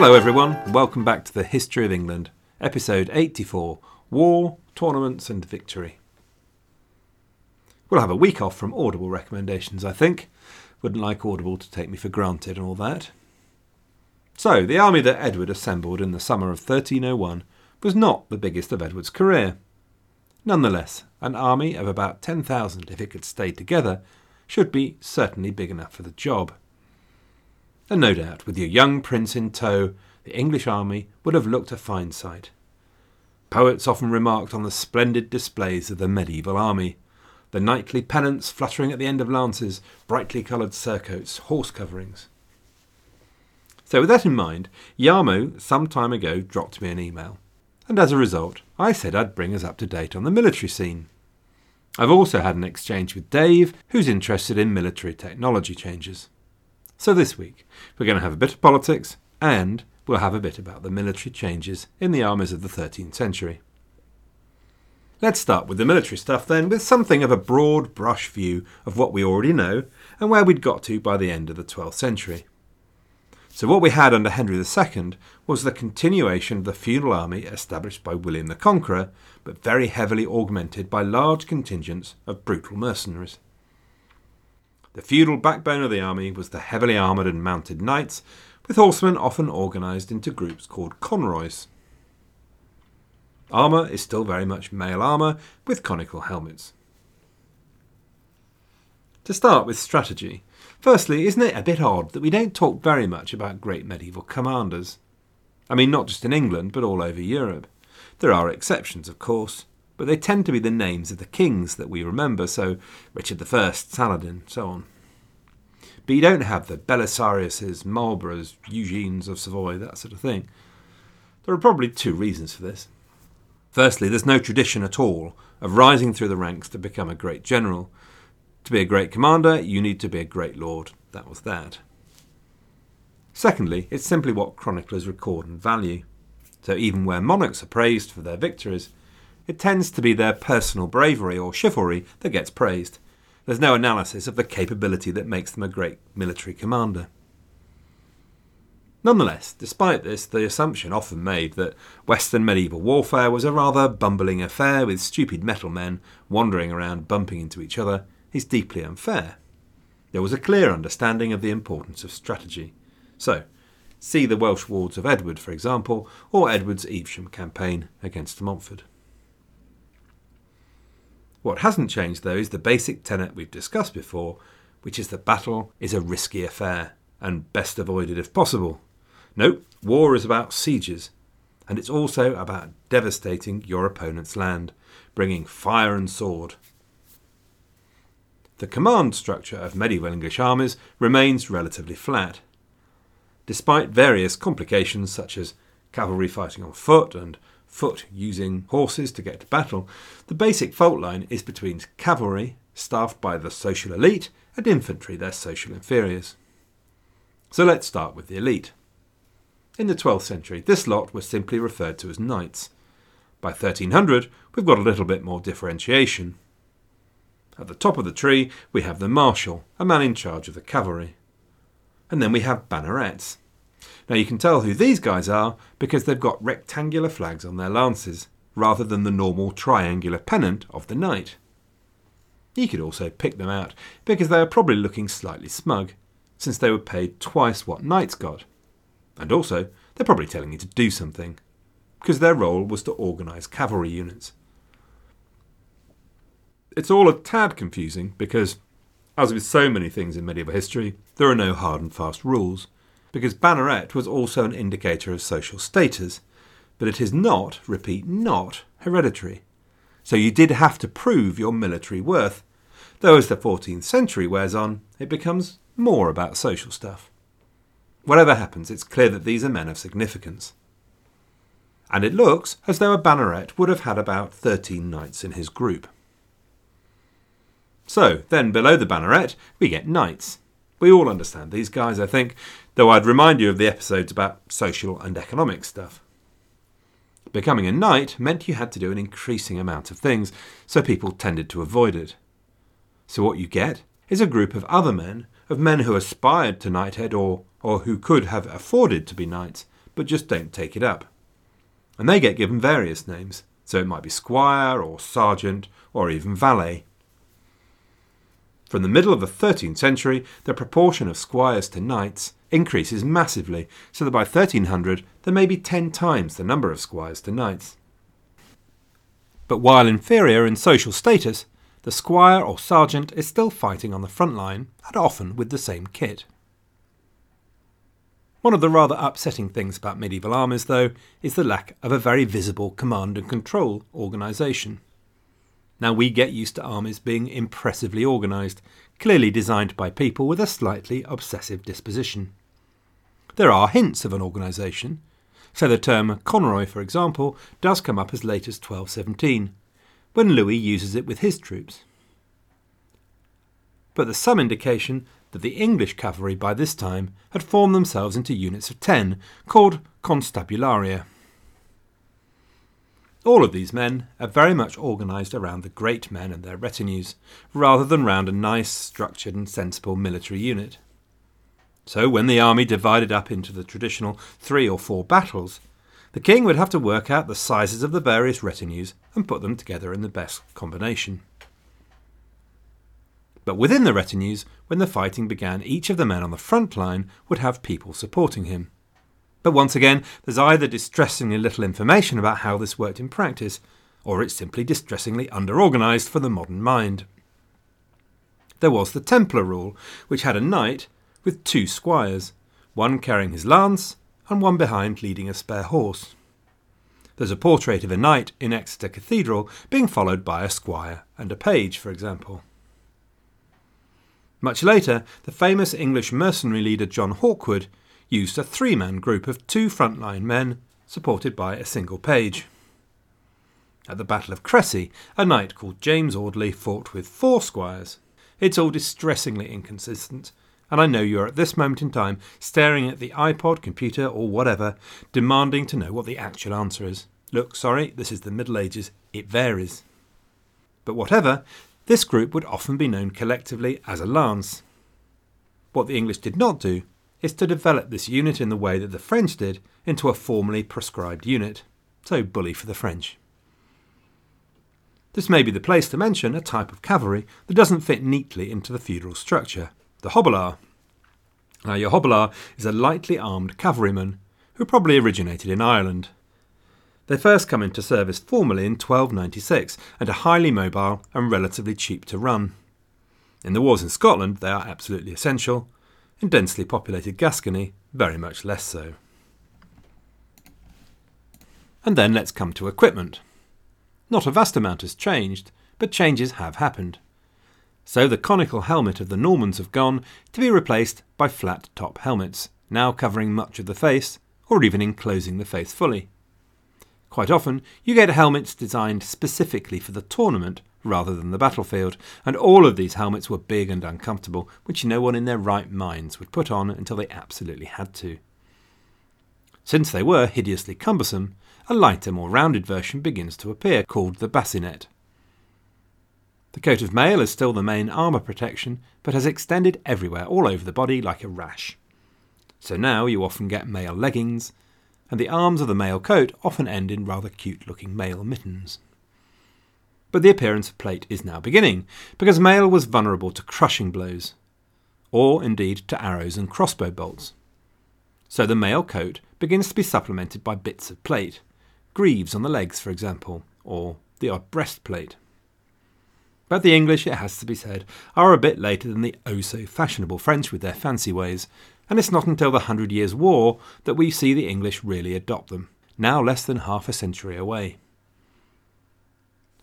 Hello, everyone. Welcome back to the History of England, episode 84 War, Tournaments, and Victory. We'll have a week off from Audible recommendations, I think. Wouldn't like Audible to take me for granted and all that. So, the army that Edward assembled in the summer of 1301 was not the biggest of Edward's career. Nonetheless, an army of about 10,000, if it could stay together, should be certainly big enough for the job. And no doubt, with your young prince in tow, the English army would have looked a fine sight. Poets often remarked on the splendid displays of the medieval army the knightly pennants fluttering at the end of lances, brightly coloured surcoats, horse coverings. So, with that in mind, Yarmo some time ago dropped me an email, and as a result, I said I'd bring us up to date on the military scene. I've also had an exchange with Dave, who's interested in military technology changes. So, this week, we're going to have a bit of politics and we'll have a bit about the military changes in the armies of the 13th century. Let's start with the military stuff then, with something of a broad brush view of what we already know and where we'd got to by the end of the 12th century. So, what we had under Henry II was the continuation of the feudal army established by William the Conqueror, but very heavily augmented by large contingents of brutal mercenaries. The feudal backbone of the army was the heavily armoured and mounted knights, with horsemen often organised into groups called conroys. Armour is still very much mail armour with conical helmets. To start with strategy, firstly, isn't it a bit odd that we don't talk very much about great medieval commanders? I mean, not just in England, but all over Europe. There are exceptions, of course, but they tend to be the names of the kings that we remember, so Richard I, Saladin, so on. But you don't have the Belisariuses, Marlboroughs, Eugenes of Savoy, that sort of thing. There are probably two reasons for this. Firstly, there's no tradition at all of rising through the ranks to become a great general. To be a great commander, you need to be a great lord. That was that. Secondly, it's simply what chroniclers record and value. So even where monarchs are praised for their victories, it tends to be their personal bravery or chivalry that gets praised. There's no analysis of the capability that makes them a great military commander. Nonetheless, despite this, the assumption often made that Western medieval warfare was a rather bumbling affair with stupid metal men wandering around bumping into each other is deeply unfair. There was a clear understanding of the importance of strategy. So, see the Welsh Wars of Edward, for example, or Edward's Evesham campaign against Montfort. What hasn't changed, though, is the basic tenet we've discussed before, which is that battle is a risky affair and best avoided if possible. No, war is about sieges, and it's also about devastating your opponent's land, bringing fire and sword. The command structure of medieval English armies remains relatively flat. Despite various complications such as cavalry fighting on foot and foot using horses to get to battle, the basic fault line is between cavalry, staffed by the social elite, and infantry, their social inferiors. So let's start with the elite. In the 12th century, this lot was simply referred to as knights. By 1300, we've got a little bit more differentiation. At the top of the tree, we have the marshal, a man in charge of the cavalry. And then we have bannerets. Now you can tell who these guys are because they've got rectangular flags on their lances, rather than the normal triangular pennant of the knight. You could also pick them out because they are probably looking slightly smug, since they were paid twice what knights got. And also, they're probably telling you to do something, because their role was to organise cavalry units. It's all a tad confusing because, as with so many things in medieval history, there are no hard and fast rules, because banneret was also an indicator of social status, but it is not, repeat, not hereditary. So you did have to prove your military worth, though as the 14th century wears on, it becomes more about social stuff. Whatever happens, it's clear that these are men of significance. And it looks as though a banneret would have had about 13 knights in his group. So, then below the banneret, we get knights. We all understand these guys, I think, though I'd remind you of the episodes about social and economic stuff. Becoming a knight meant you had to do an increasing amount of things, so people tended to avoid it. So, what you get is a group of other men, of men who aspired to knighthood or or who could have afforded to be knights, but just don't take it up. And they get given various names, so it might be squire or sergeant or even valet. From the middle of the 13th century, the proportion of squires to knights increases massively, so that by 1300 there may be 10 times the number of squires to knights. But while inferior in social status, the squire or sergeant is still fighting on the front line, and often with the same kit. One of the rather upsetting things about medieval armies, though, is the lack of a very visible command and control organisation. Now we get used to armies being impressively organised, clearly designed by people with a slightly obsessive disposition. There are hints of an organisation, so the term conroy, for example, does come up as late as 1217, when Louis uses it with his troops. But there's some indication that the English cavalry by this time had formed themselves into units of ten, called constabularia. All of these men are very much organised around the great men and their retinues, rather than round a nice, structured, and sensible military unit. So, when the army divided up into the traditional three or four battles, the king would have to work out the sizes of the various retinues and put them together in the best combination. But within the retinues, when the fighting began, each of the men on the front line would have people supporting him. But once again, there's either distressingly little information about how this worked in practice, or it's simply distressingly underorganised for the modern mind. There was the Templar rule, which had a knight with two squires, one carrying his lance and one behind leading a spare horse. There's a portrait of a knight in Exeter Cathedral being followed by a squire and a page, for example. Much later, the famous English mercenary leader John Hawkwood used a three man group of two frontline men, supported by a single page. At the Battle of Crecy, a knight called James Audley fought with four squires. It's all distressingly inconsistent, and I know you're at this moment in time staring at the iPod, computer, or whatever, demanding to know what the actual answer is. Look, sorry, this is the Middle Ages, it varies. But whatever, this group would often be known collectively as a lance. What the English did not do is to develop this unit in the way that the French did into a formally prescribed unit. So, bully for the French. This may be the place to mention a type of cavalry that doesn't fit neatly into the feudal structure the hobilar. Now, your hobilar is a lightly armed cavalryman who probably originated in Ireland. They first come into service formally in 1296 and are highly mobile and relatively cheap to run. In the wars in Scotland, they are absolutely essential, in densely populated Gascony, very much less so. And then let's come to equipment. Not a vast amount has changed, but changes have happened. So the conical helmet of the Normans have gone to be replaced by flat top helmets, now covering much of the face, or even enclosing the face fully. Quite often, you get helmets designed specifically for the tournament rather than the battlefield, and all of these helmets were big and uncomfortable, which no one in their right minds would put on until they absolutely had to. Since they were hideously cumbersome, a lighter, more rounded version begins to appear, called the bassinet. The coat of mail is still the main armour protection, but has extended everywhere, all over the body, like a rash. So now you often get mail leggings, and the arms of the mail coat often end in rather cute looking mail mittens. But the appearance of plate is now beginning, because mail was vulnerable to crushing blows, or indeed to arrows and crossbow bolts. So the mail coat begins to be supplemented by bits of plate, greaves on the legs, for example, or the odd breastplate. But the English, it has to be said, are a bit later than the oh so fashionable French with their fancy ways, and it's not until the Hundred Years' War that we see the English really adopt them, now less than half a century away.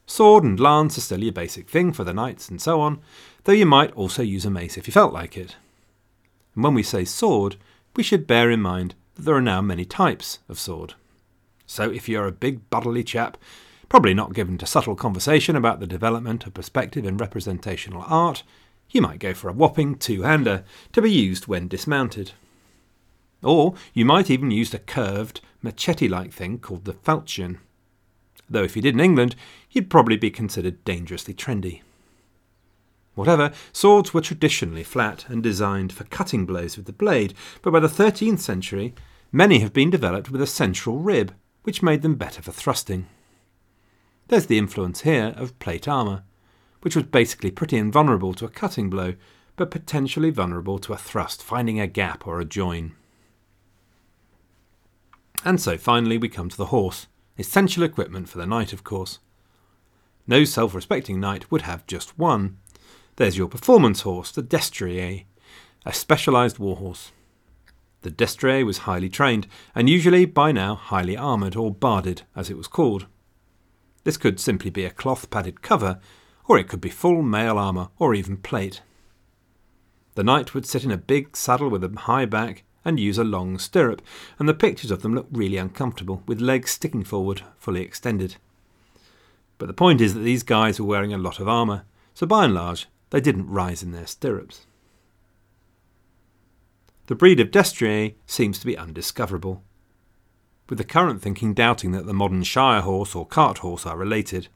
Sword and lance are still your basic thing for the knights and so on, though you might also use a mace if you felt like it. And when we say sword, we should bear in mind that there are now many types of sword. So if you're a big bodily chap, probably not given to subtle conversation about the development of perspective in representational art, you might go for a whopping two hander to be used when dismounted. Or you might even use a curved, machete like thing called the falchion though if he did in England, he'd probably be considered dangerously trendy. Whatever, swords were traditionally flat and designed for cutting blows with the blade, but by the 13th century, Many have been developed with a central rib, which made them better for thrusting. There's the influence here of plate armour, which was basically pretty invulnerable to a cutting blow, but potentially vulnerable to a thrust, finding a gap or a join. And so finally we come to the horse, essential equipment for the knight, of course. No self respecting knight would have just one. There's your performance horse, the destrier, a specialised warhorse. The destrier was highly trained, and usually by now highly armoured, or barded as it was called. This could simply be a cloth padded cover, or it could be full mail armour, or even plate. The knight would sit in a big saddle with a high back and use a long stirrup, and the pictures of them look really uncomfortable, with legs sticking forward, fully extended. But the point is that these guys were wearing a lot of armour, so by and large, they didn't rise in their stirrups. The breed of destrier seems to be undiscoverable, with the current thinking doubting that the modern Shire horse or cart horse are related.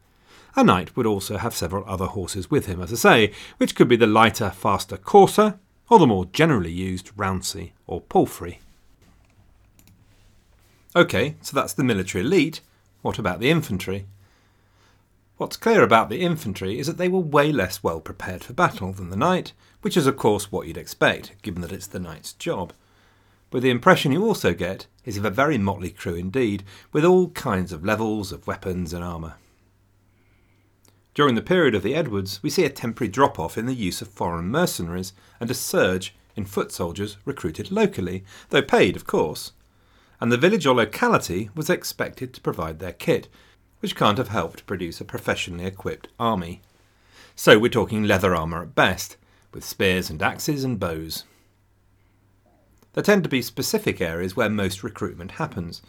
A knight would also have several other horses with him, as I say, which could be the lighter, faster courser, or the more generally used rouncey or palfrey. OK, so that's the military elite. What about the infantry? What's clear about the infantry is that they were way less well prepared for battle than the knight, which is of course what you'd expect, given that it's the knight's job. But the impression you also get is of a very motley crew indeed, with all kinds of levels of weapons and armour. During the period of the Edwards, we see a temporary drop off in the use of foreign mercenaries and a surge in foot soldiers recruited locally, though paid, of course. And the village or locality was expected to provide their kit, which can't have helped produce a professionally equipped army. So we're talking leather armour at best, with spears and axes and bows. There tend to be specific areas where most recruitment happens.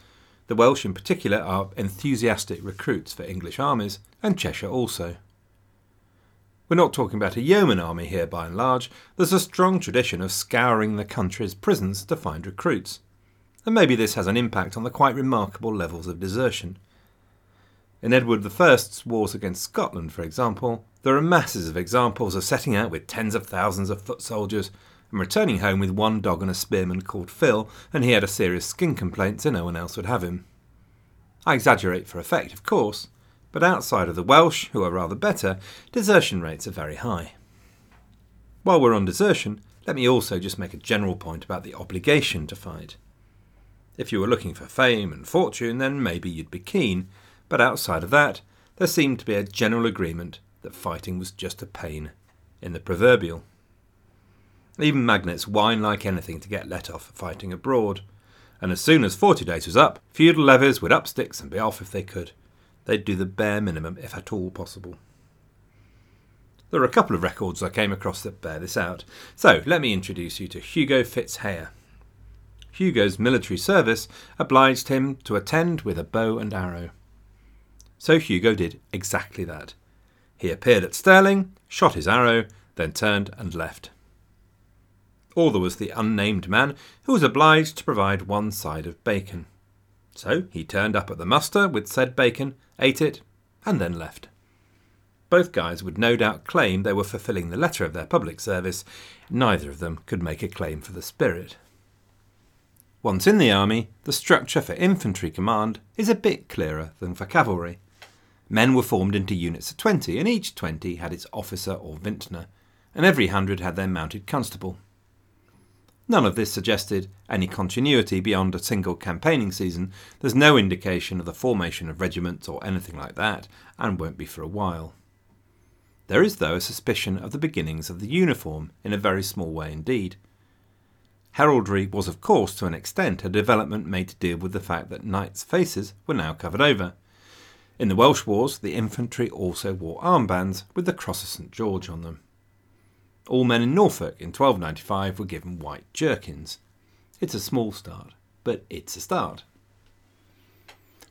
The Welsh, in particular, are enthusiastic recruits for English armies, and Cheshire also. We're not talking about a yeoman army here by and large, there's a strong tradition of scouring the country's prisons to find recruits. And maybe this has an impact on the quite remarkable levels of desertion. In Edward I's wars against Scotland, for example, there are masses of examples of setting out with tens of thousands of foot soldiers and returning home with one dog and a spearman called Phil, and he had a serious skin complaint, so no one else would have him. I exaggerate for effect, of course, but outside of the Welsh, who are rather better, desertion rates are very high. While we're on desertion, let me also just make a general point about the obligation to fight. If you were looking for fame and fortune, then maybe you'd be keen, but outside of that, there seemed to be a general agreement that fighting was just a pain in the proverbial. Even magnates whine like anything to get let off fighting abroad, and as soon as forty days was up, feudal levies would up sticks and be off if they could. They'd do the bare minimum, if at all possible. There are a couple of records I came across that bear this out, so let me introduce you to Hugo FitzHayer. Hugo's military service obliged him to attend with a bow and arrow. So Hugo did exactly that. He appeared at Stirling, shot his arrow, then turned and left. Or there was the unnamed man who was obliged to provide one side of bacon. So he turned up at the muster with said bacon, ate it, and then left. Both guys would no doubt claim they were fulfilling the letter of their public service. Neither of them could make a claim for the spirit. Once in the army, the structure for infantry command is a bit clearer than for cavalry. Men were formed into units of 20, and each 20 had its officer or vintenar, and every hundred had their mounted constable. None of this suggested any continuity beyond a single campaigning season. There's no indication of the formation of regiments or anything like that, and won't be for a while. There is, though, a suspicion of the beginnings of the uniform, in a very small way indeed. Heraldry was, of course, to an extent, a development made to deal with the fact that knights' faces were now covered over. In the Welsh Wars, the infantry also wore armbands with the Cross of St George on them. All men in Norfolk in 1295 were given white jerkins. It's a small start, but it's a start.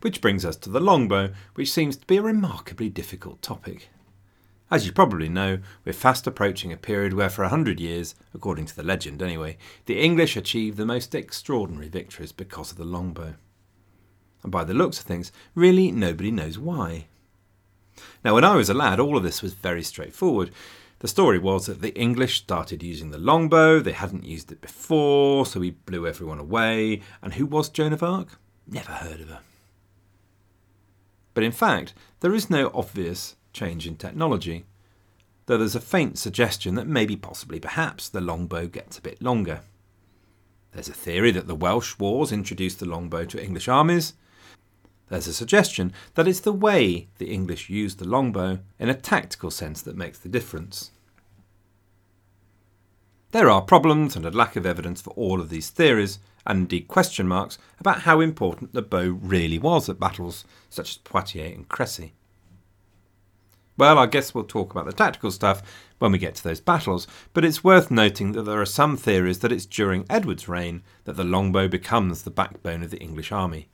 Which brings us to the longbow, which seems to be a remarkably difficult topic. As you probably know, we're fast approaching a period where, for a hundred years, according to the legend anyway, the English achieved the most extraordinary victories because of the longbow. And by the looks of things, really nobody knows why. Now, when I was a lad, all of this was very straightforward The story was that the English started using the longbow, they hadn't used it before, so he blew everyone away. And who was Joan of Arc? Never heard of her. But in fact, there is no obvious change in technology, though there's a faint suggestion that maybe, possibly, perhaps the longbow gets a bit longer. There's a theory that the Welsh Wars introduced the longbow to English armies. There's a suggestion that it's the way the English used the longbow in a tactical sense that makes the difference. There are problems and a lack of evidence for all of these theories, and indeed question marks about how important the bow really was at battles such as Poitiers and Crecy. Well, I guess we'll talk about the tactical stuff when we get to those battles, but it's worth noting that there are some theories that it's during Edward's reign that the longbow becomes the backbone of the English army.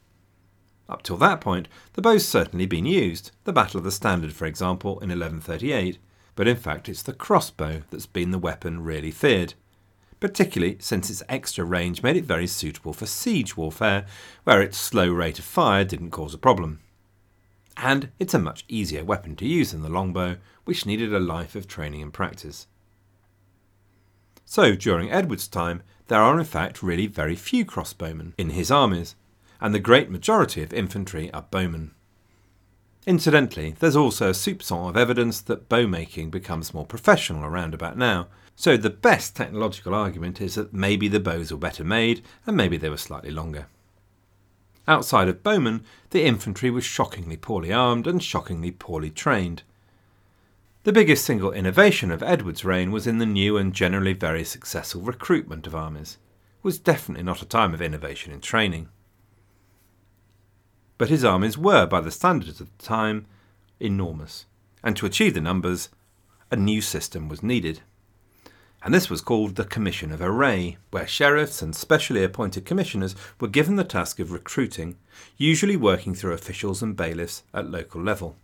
Up till that point, the bow's certainly been used, the Battle of the Standard, for example, in 1138, but in fact it's the crossbow that's been the weapon really feared, particularly since its extra range made it very suitable for siege warfare, where its slow rate of fire didn't cause a problem and it's a much easier weapon to use than the longbow, which needed a life of training and practice. So, during Edward's time, there are in fact really very few crossbowmen in his armies, and the great majority of infantry are bowmen. Incidentally, there's also a soupçon of evidence that bowmaking becomes more professional around about now, so the best technological argument is that maybe the bows were better made and maybe they were slightly longer. Outside of bowmen, the infantry was shockingly poorly armed and shockingly poorly trained. The biggest single innovation of Edward's reign was in the new and generally very successful recruitment of armies. It was definitely not a time of innovation in training. But his armies were, by the standards of the time, enormous, and to achieve the numbers, a new system was needed and this was called the Commission of Array, where sheriffs and specially appointed commissioners were given the task of recruiting, usually working through officials and bailiffs at local level.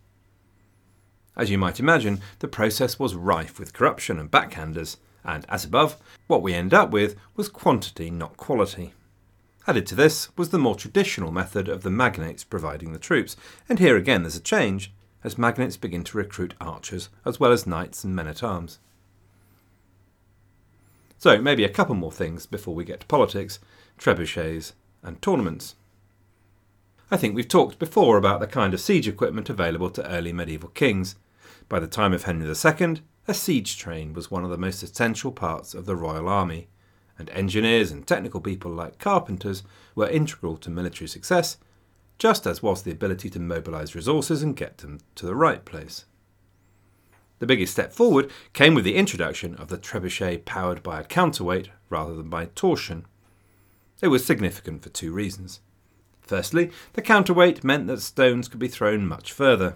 As you might imagine, the process was rife with corruption and backhanders, and as above, what we end up with was quantity, not quality. Added to this was the more traditional method of the magnates providing the troops, and here again there's a change, as magnates begin to recruit archers as well as knights and men at arms. So, maybe a couple more things before we get to politics, trebuchets, and tournaments. I think we've talked before about the kind of siege equipment available to early medieval kings. By the time of Henry II, a siege train was one of the most essential parts of the royal army, and engineers and technical people like carpenters were integral to military success, just as was the ability to mobilise resources and get them to the right place. The biggest step forward came with the introduction of the trebuchet powered by a counterweight rather than by torsion. It was significant for two reasons. Firstly, the counterweight meant that stones could be thrown much further.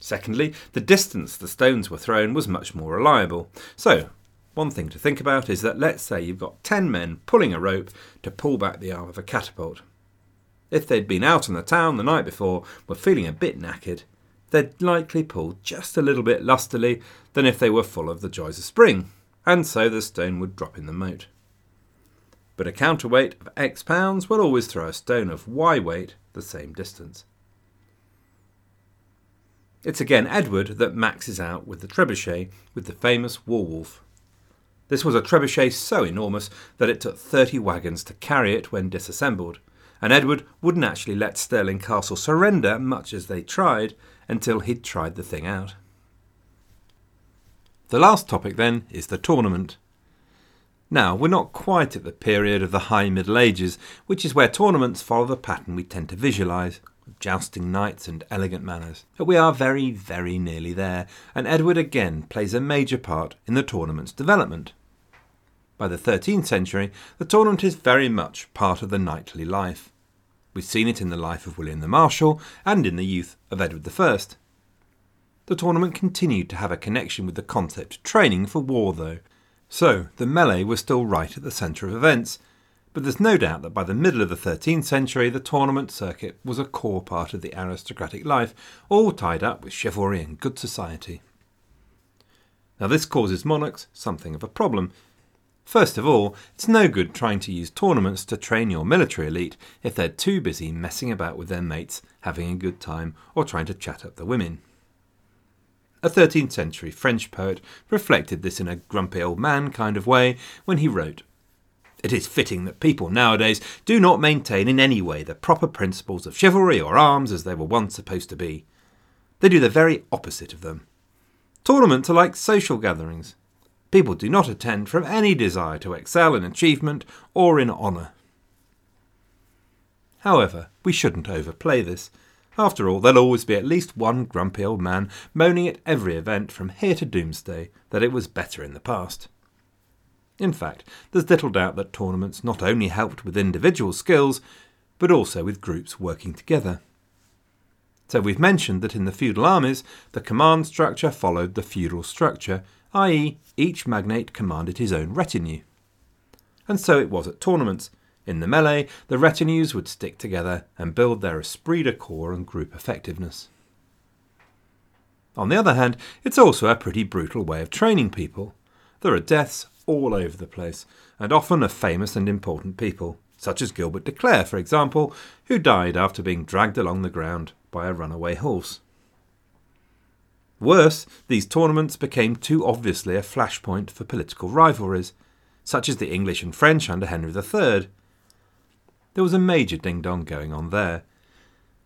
Secondly, the distance the stones were thrown was much more reliable. So, one thing to think about is that let's say you've got 10 men pulling a rope to pull back the arm of a catapult. If they'd been out in the town the night before, were feeling a bit knackered, they'd likely pull just a little bit lustily than if they were full of the joys of spring, and so the stone would drop in the moat. But a counterweight of X pounds will always throw a stone of Y weight the same distance. It's again Edward that maxes out with the trebuchet with the famous Warwolf. This was a trebuchet so enormous that it took 30 wagons to carry it when disassembled, and Edward wouldn't actually let Stirling Castle surrender much as they tried, until he'd tried the thing out. The last topic then is the tournament. Now, we're not quite at the period of the High Middle Ages, which is where tournaments follow the pattern we tend to visualise, jousting knights and elegant manners. But we are very, very nearly there, and Edward again plays a major part in the tournament's development. By the 13th century, the tournament is very much part of the knightly life. We've seen it in the life of William the Marshal and in the youth of Edward I. The tournament continued to have a connection with the concept of training for war, though, so the melee was still right at the centre of events. But there's no doubt that by the middle of the 13th century, the tournament circuit was a core part of the aristocratic life, all tied up with chivalry and good society. Now, this causes monarchs something of a problem First of all, it's no good trying to use tournaments to train your military elite if they're too busy messing about with their mates, having a good time, or trying to chat up the women. A 13th century French poet reflected this in a grumpy old man kind of way when he wrote It is fitting that people nowadays do not maintain in any way the proper principles of chivalry or arms as they were once supposed to be. They do the very opposite of them. Tournaments are like social gatherings. People do not attend from any desire to excel in achievement or in honour. However, we shouldn't overplay this. After all, there'll always be at least one grumpy old man moaning at every event from here to doomsday that it was better in the past. In fact, there's little doubt that tournaments not only helped with individual skills, but also with groups working together. So we've mentioned that in the feudal armies, the command structure followed the feudal structure, i.e., each magnate commanded his own retinue. And so it was at tournaments, in the melee, the retinues would stick together and build their esprit de corps and group effectiveness. On the other hand, it's also a pretty brutal way of training people. There are deaths all over the place, and often of famous and important people, such as Gilbert de Clare, for example, who died after being dragged along the ground by a runaway horse. Worse, these tournaments became too obviously a flashpoint for political rivalries, such as the English and French under Henry III, there was a major ding dong going on there.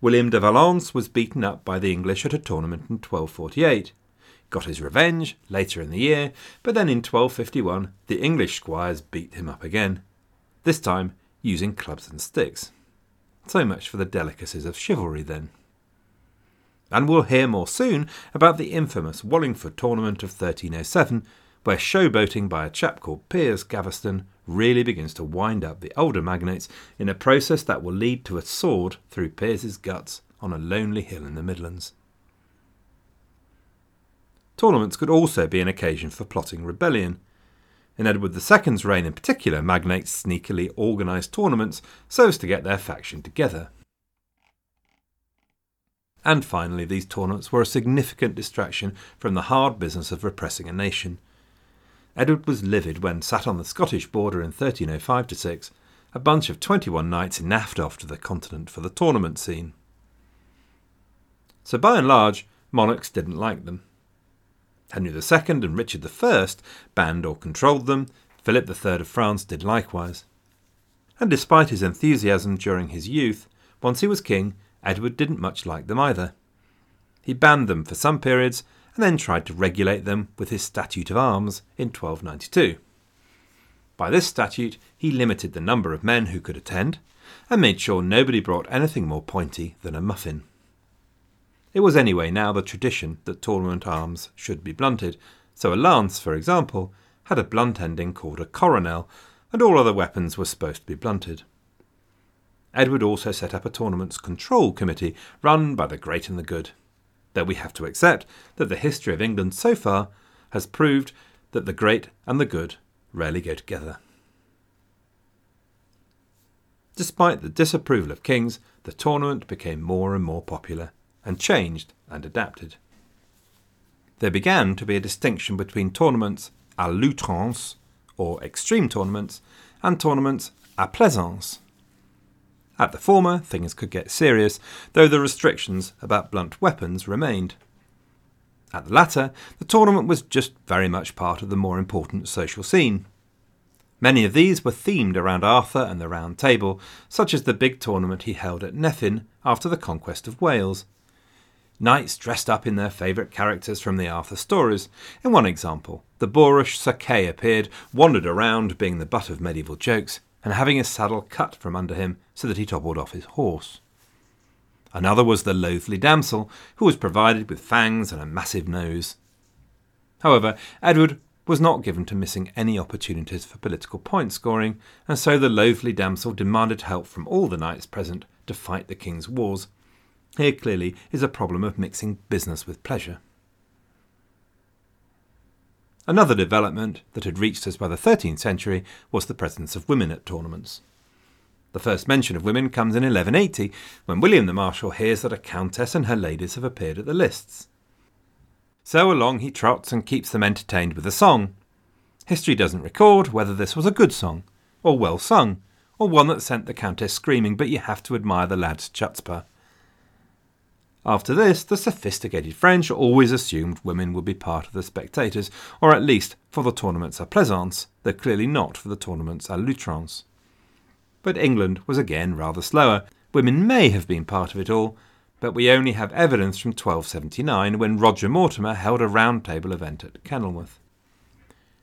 William de Valence was beaten up by the English at a tournament in 1248. Got his revenge later in the year, but then in 1251 the English squires beat him up again, this time using clubs and sticks. So much for the delicacies of chivalry then. And we'll hear more soon about the infamous Wallingford tournament of 1307, where showboating by a chap called Piers Gaveston really begins to wind up the older magnates in a process that will lead to a sword through Piers's guts on a lonely hill in the Midlands. Tournaments could also be an occasion for plotting rebellion. In Edward II's reign in particular, magnates sneakily organised tournaments so as to get their faction together. And finally, these tournaments were a significant distraction from the hard business of repressing a nation. Edward was livid when, sat on the Scottish border in 1305 6, a bunch of 21 knights naffed off to the continent for the tournament scene. So, by and large, monarchs didn't like them. Henry II and Richard I banned or controlled them, Philip III of France did likewise. And despite his enthusiasm during his youth, once he was king, Edward didn't much like them either. He banned them for some periods and then tried to regulate them with his Statute of Arms in 1292. By this statute, he limited the number of men who could attend and made sure nobody brought anything more pointy than a muffin. It was anyway now the tradition that tournament arms should be blunted, so a lance, for example, had a blunt ending called a coronel, and all other weapons were supposed to be blunted. Edward also set up a tournament's control committee run by the great and the good that we have to accept that the history of England so far has proved that the great and the good rarely go together. Despite the disapproval of kings, the tournament became more and more popular and changed and adapted. There began to be a distinction between tournaments à l'outrance, or extreme tournaments, and tournaments à plaisance, at the former, things could get serious, though the restrictions about blunt weapons remained. At the latter, the tournament was just very much part of the more important social scene. Many of these were themed around Arthur and the Round Table, such as the big tournament he held at Nefyn after the conquest of Wales. Knights dressed up in their favourite characters from the Arthur stories. In one example, the boorish Sir Kay appeared, wandered around, being the butt of medieval jokes, and having his saddle cut from under him so that he toppled off his horse. Another was the loathly damsel, who was provided with fangs and a massive nose. However, Edward was not given to missing any opportunities for political point scoring, and so the loathly damsel demanded help from all the knights present to fight the king's wars. Here clearly is a problem of mixing business with pleasure. Another development that had reached us by the 13th century was the presence of women at tournaments. The first mention of women comes in 1180, when William the Marshal hears that a countess and her ladies have appeared at the lists. So along he trots and keeps them entertained with a song. History doesn't record whether this was a good song, or well sung, or one that sent the countess screaming, but you have to admire the lad's chutzpah. After this, the sophisticated French always assumed women would be part of the spectators, or at least for the tournaments à plaisance, though clearly not for the tournaments à l'outrance. But England was again rather slower. Women may have been part of it all, but we only have evidence from 1279 when Roger Mortimer held a round table event at Kenilworth.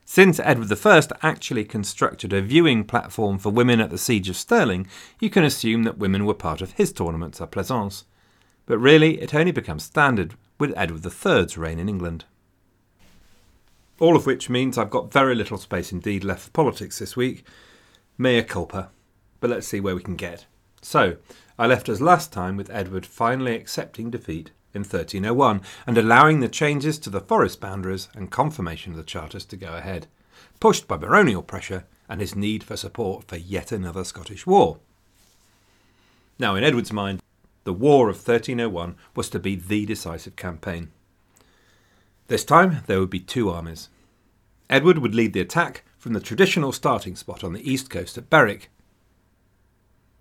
Since Edward I actually constructed a viewing platform for women at the Siege of Stirling, you can assume that women were part of his tournaments à plaisance but really it only becomes standard with Edward III's reign in England. All of which means I've got very little space indeed left for politics this week. Mea culpa. But let's see where we can get. So, I left us last time with Edward finally accepting defeat in 1301 and allowing the changes to the forest boundaries and confirmation of the charters to go ahead, pushed by baronial pressure and his need for support for yet another Scottish war. Now, in Edward's mind, the War of 1301 was to be the decisive campaign. This time there would be two armies. Edward would lead the attack from the traditional starting spot on the east coast at Berwick.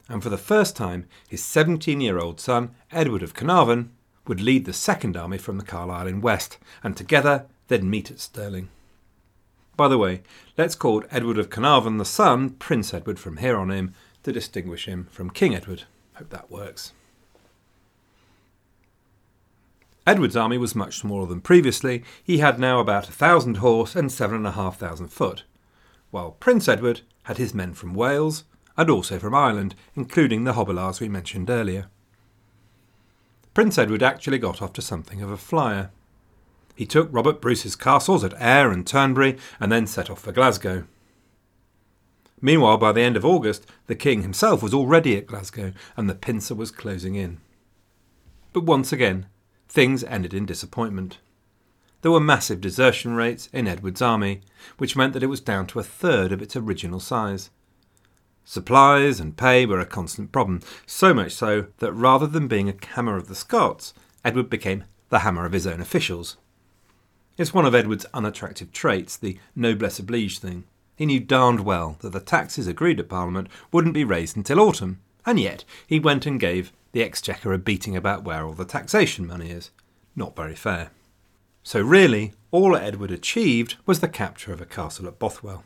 And for the first time, his 17 year old son, Edward of Carnarvon, would lead the second army from the Carlisle in west, and together they'd meet at Stirling. By the way, let's call Edward of Carnarvon the son Prince Edward from here on in to distinguish him from King Edward. Hope that works. Edward's army was much smaller than previously. He had now about a thousand horse and seven and a half thousand foot, while Prince Edward had his men from Wales and also from Ireland, including the Hobilars we mentioned earlier. Prince Edward actually got off to something of a flyer. He took Robert Bruce's castles at Ayr and Turnberry and then set off for Glasgow. Meanwhile, by the end of August, the king himself was already at Glasgow and the pincer was closing in. But once again, things ended in disappointment. There were massive desertion rates in Edward's army, which meant that it was down to a third of its original size. Supplies and pay were a constant problem, so much so that rather than being a hammer of the Scots, Edward became the hammer of his own officials. It's one of Edward's unattractive traits, the noblesse oblige thing. He knew darned well that the taxes agreed at Parliament wouldn't be raised until autumn, and yet he went and gave the Exchequer a beating about where all the taxation money is. Not very fair. So, really, all Edward achieved was the capture of a castle at Bothwell.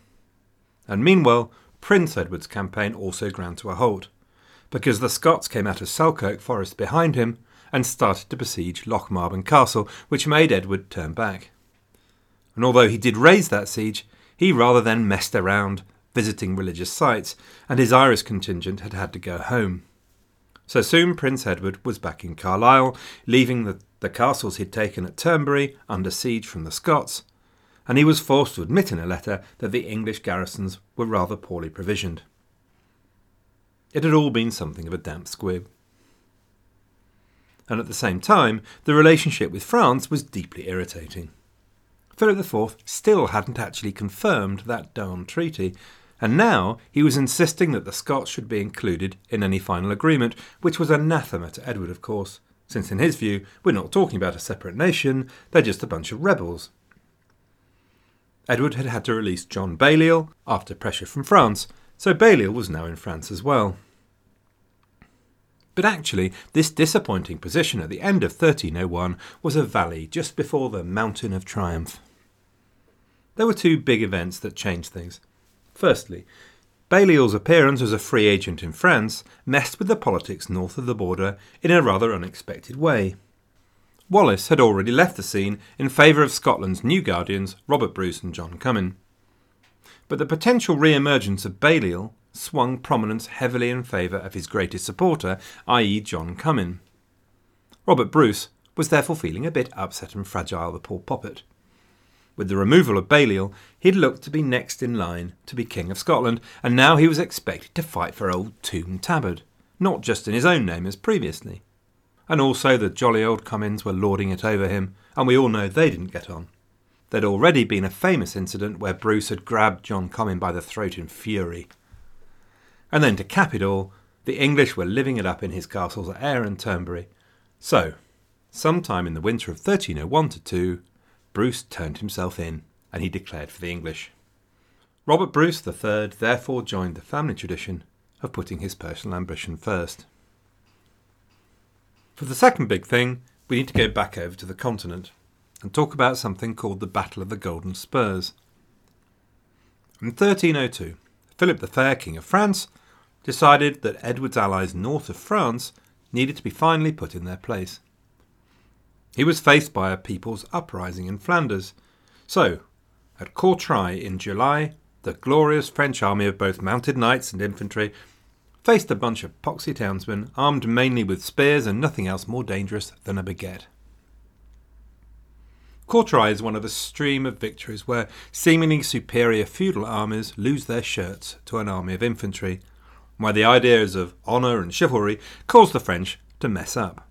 And meanwhile, Prince Edward's campaign also ground to a halt, because the Scots came out of Selkirk Forest behind him and started to besiege Lochmaben Castle, which made Edward turn back. And although he did raise that siege, he rather then messed around visiting religious sites, and his Irish contingent had had to go home. So soon Prince Edward was back in Carlisle, leaving the, the castles he'd taken at Turnberry under siege from the Scots, and he was forced to admit in a letter that the English garrisons were rather poorly provisioned. It had all been something of a damp squib. And at the same time, the relationship with France was deeply irritating. Philip IV still hadn't actually confirmed that darned treaty, and now he was insisting that the Scots should be included in any final agreement, which was anathema to Edward, of course, since in his view we're not talking about a separate nation, they're just a bunch of rebels. Edward had had to release John Balliol after pressure from France, so Balliol was now in France as well. But actually, this disappointing position at the end of 1301 was a valley just before the Mountain of Triumph. There were two big events that changed things. Firstly, Balliol's appearance as a free agent in France messed with the politics north of the border in a rather unexpected way. Wallace had already left the scene in favour of Scotland's new guardians, Robert Bruce and John Comyn. But the potential re emergence of Balliol swung prominence heavily in favour of his greatest supporter, i.e., John Comyn. Robert Bruce was therefore feeling a bit upset and fragile, the poor poppet. With the removal of Balliol, he'd looked to be next in line to be King of Scotland, and now he was expected to fight for old Toom Tabard, not just in his own name as previously. And also the jolly old Comyns were lording it over him, and we all know they didn't get on. There'd already been a famous incident where Bruce had grabbed John Comyn by the throat in fury. And then to cap it all, the English were living it up in his castles at Ayr and Turnberry. So, sometime in the winter of 1301 2, Bruce turned himself in, and he declared for the English. Robert Bruce III therefore joined the family tradition of putting his personal ambition first. For the second big thing, we need to go back over to the continent and talk about something called the Battle of the Golden Spurs. In 1302, Philip the Fair, King of France, decided that Edward's allies north of France needed to be finally put in their place. He was faced by a people's uprising in Flanders. So, at Courtrai in July, the glorious French army of both mounted knights and infantry faced a bunch of poxy townsmen armed mainly with spears and nothing else more dangerous than a baguette. Courtrai is one of a stream of victories where seemingly superior feudal armies lose their shirts to an army of infantry, where the ideas of honour and chivalry cause the French to mess up.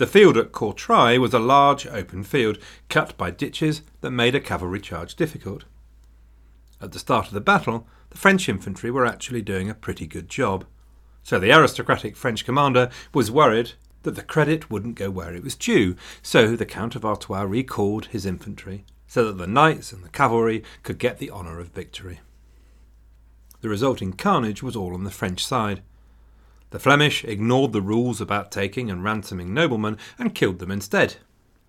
The field at Courtrai was a large open field, cut by ditches that made a cavalry charge difficult. At the start of the battle, the French infantry were actually doing a pretty good job, so the aristocratic French commander was worried that the credit wouldn't go where it was due, so the Count of Artois recalled his infantry so that the knights and the cavalry could get the honour of victory. The resulting carnage was all on the French side. The Flemish ignored the rules about taking and ransoming noblemen and killed them instead,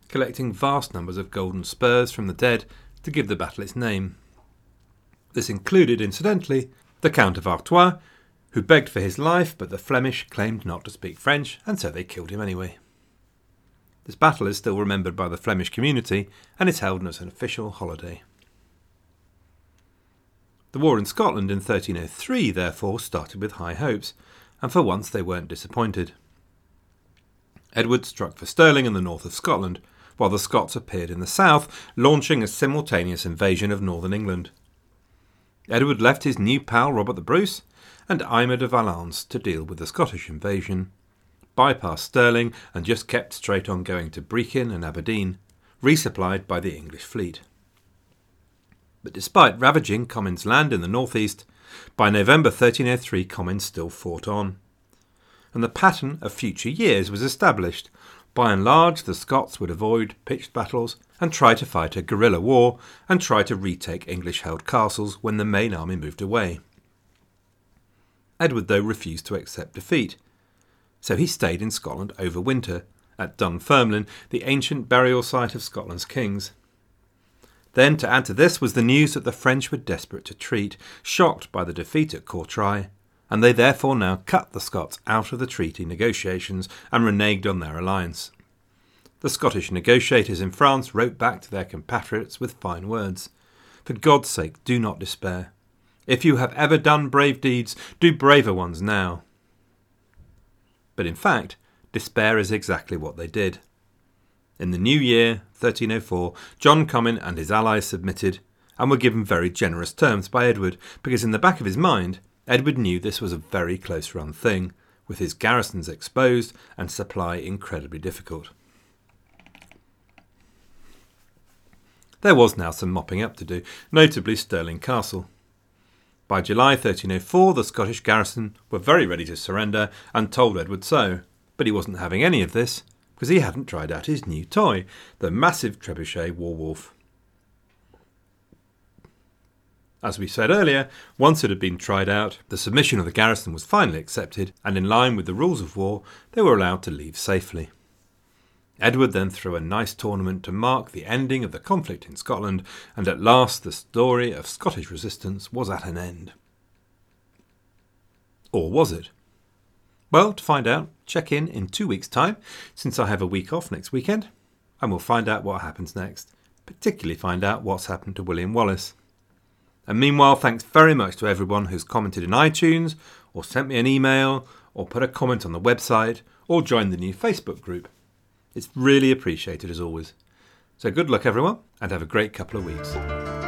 collecting vast numbers of golden spurs from the dead to give the battle its name. This included, incidentally, the Count of Artois, who begged for his life, but the Flemish claimed not to speak French, and so they killed him anyway. This battle is still remembered by the Flemish community and is held as an official holiday. The war in Scotland in 1303, therefore, started with high hopes, and for once they weren't disappointed. Edward struck for Stirling in the north of Scotland, while the Scots appeared in the south, launching a simultaneous invasion of northern England. Edward left his new pal Robert the Bruce and Aymer de Valence to deal with the Scottish invasion, bypassed Stirling and just kept straight on going to Brechin and Aberdeen, resupplied by the English fleet. But despite ravaging Comyn's land in the northeast, by November 1303 Comyn still fought on. And the pattern of future years was established. By and large, the Scots would avoid pitched battles and try to fight a guerrilla war and try to retake English held castles when the main army moved away. Edward, though, refused to accept defeat, so he stayed in Scotland over winter at Dunfermline, the ancient burial site of Scotland's kings. Then, to add to this, was the news that the French were desperate to treat, shocked by the defeat at Courtrai, and they therefore now cut the Scots out of the treaty negotiations and reneged on their alliance. The Scottish negotiators in France wrote back to their compatriots with fine words For God's sake, do not despair. If you have ever done brave deeds, do braver ones now. But in fact, despair is exactly what they did. In the new year, 1304, John Comyn and his allies submitted, and were given very generous terms by Edward, because in the back of his mind, Edward knew this was a very close run thing, with his garrisons exposed and supply incredibly difficult. There was now some mopping up to do, notably Stirling Castle. By July 1304, the Scottish garrison were very ready to surrender and told Edward so, but he wasn't having any of this because he hadn't tried out his new toy, the massive trebuchet Warwolf. As we said earlier, once it had been tried out, the submission of the garrison was finally accepted, and in line with the rules of war, they were allowed to leave safely. Edward then threw a nice tournament to mark the ending of the conflict in Scotland, and at last the story of Scottish resistance was at an end. Or was it? Well, to find out, check in in two weeks' time, since I have a week off next weekend, and we'll find out what happens next, particularly find out what's happened to William Wallace. And meanwhile, thanks very much to everyone who's commented in iTunes, or sent me an email, or put a comment on the website, or joined the new Facebook group. It's really appreciated as always. So good luck, everyone, and have a great couple of weeks.